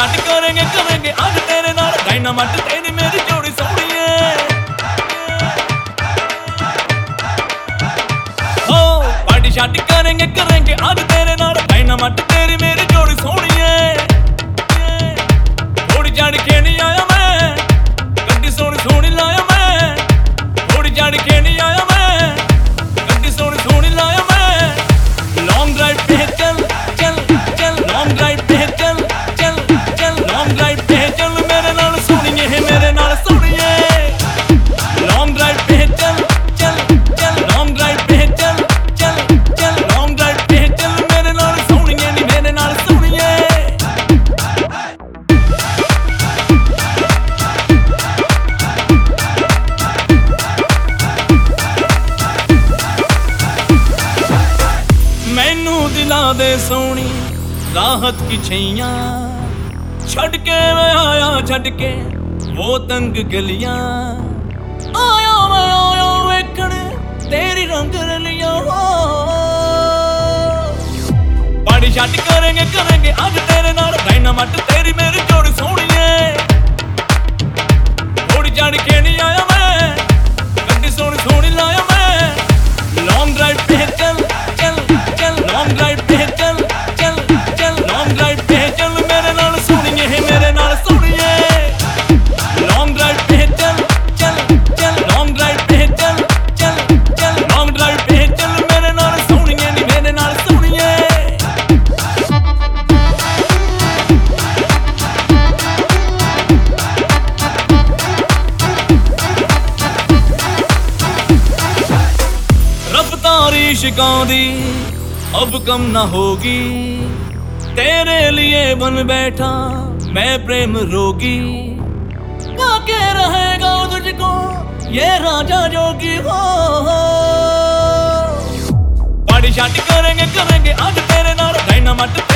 ਛੱਡ ਕਰਾਂਗੇ ਕਰਾਂਗੇ ਅੱਜ ਤੇਰੇ ਨਾਲ ਡਾਇਨਾਮਾਈਟ ਤੇਰੀ ਮੇਰੀ ਜੋੜੀ ਸੋਹਣੀ ਏ ਓ ਪਾਰਟੀ ਛੱਡ ਕਰਾਂਗੇ ਕਰਾਂਗੇ ਅੱਜ ਤੇਰੇ ਨਾਲ ਡਾਇਨਾਮਾਈਟ ਤੇਰੀ ਮੇਰੀ ਜੋੜੀ ਸੋਹਣੀ ਏ ਥੋੜੀ ਜਾਣ ਕੇ ਨਹੀਂ ਆਇਆ ਦੇ ਸੋਣੀ ਰਾਹਤ ਕੀ ਛਈਆਂ ਛੱਡ ਕੇ ਮੈਂ ਆਇਆ, ਛੱਡ ਕੇ ਉਹ ਤੰਗ ਗਲੀਆਂ। ਆਇਆ ਮੈਂ, ਆਇਆ ਵੇਖਣ ਤੇਰੀ ਰੰਗ ਰਲੀਆਂ। ਪਾੜੀ ਛੱਡ ਕਰਾਂਗੇ ਕਰਾਂਗੇ ਅੱਜ ਤੇਰੇ ਨਾਲ। ਡਾਇਨਾਮਾਈਟ ਤੇਰੀ ਮੇਰੀ ਜੋੜੀ ਸੋਹਣੀਏ इश्कों दी अब कम ना होगी। तेरे लिए बन बैठा मैं प्रेम रोगी। के रहेगा तुझको, ये राजा जोगी हो। पार्टी शाटी करेंगे करेंगे आज तेरे नाल। डायनामाइट